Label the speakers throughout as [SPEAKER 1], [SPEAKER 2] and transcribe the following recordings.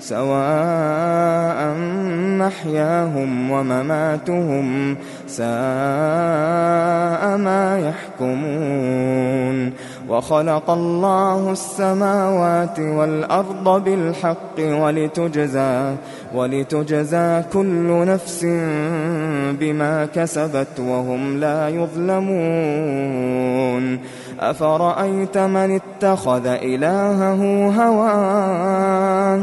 [SPEAKER 1] سواء محياهم ومماتهم ساء ما يحكمون. وخلق الله السماوات والأرض بالحق ولتجزى ولتجزى كل نفس بما كسبت وهم لا يظلمون. أفرأيت من اتخذ إلهه هواه؟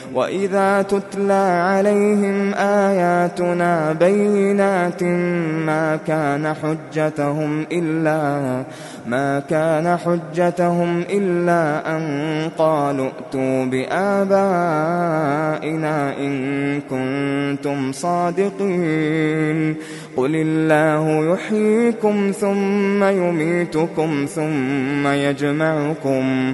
[SPEAKER 1] وَإِذَا تُتْلَى عَلَيْهِمْ آيَاتُنَا بَيِّنَاتٍ مَا كَانَ حُجَّتُهُمْ إِلَّا مَا كَانَ حُجَّتُهُمْ إِلَّا أَن قَالُوا ائتوا بِآبَائِنَا إِن كُنتُمْ صَادِقِينَ قُلِ اللَّهُ يُحْيِيكُمْ ثُمَّ يُمِيتُكُمْ ثُمَّ يَجْمَعُكُمْ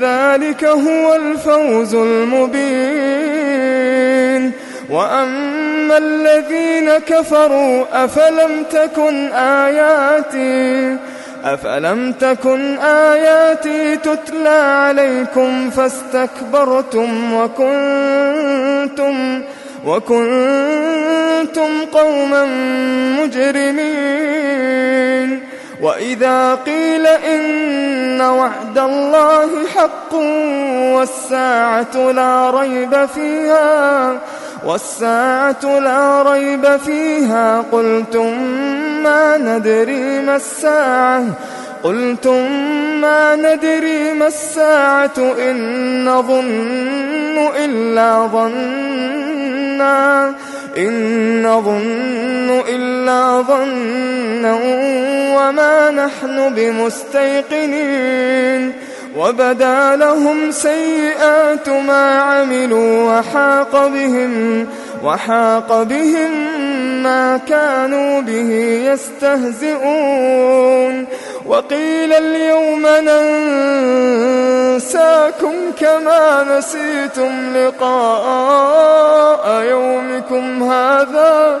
[SPEAKER 1] ذلك هو الفوز المبين. وأما الذين كفروا أفلم تكن آياتي أفلم تكن آياتي تتلى عليكم فاستكبرتم وكنتم وكنتم قوما مجرمين. وَإِذَا قِيلَ إِنَّ وَعْدَ اللَّهِ حَقٌّ وَالسَّاعَةُ لَا رَيْبَ فِيهَا وَالسَّاعَةُ لَا رَيْبَ فِيهَا قُلْتُم مَّا نَدْرِي مَا السَّاعَةُ قُلْتُم مَّا نَدْرِي مَا السَّاعَةُ إِن نَّظُنُّ إِلَّا ظَنًّا إِن نَّظُنُّ ولا ظنا وما نحن بمستيقنين. وبدا لهم سيئات ما عملوا وحاق بهم وحاق بهم ما كانوا به يستهزئون. وقيل اليوم ننساكم كما نسيتم لقاء يومكم هذا.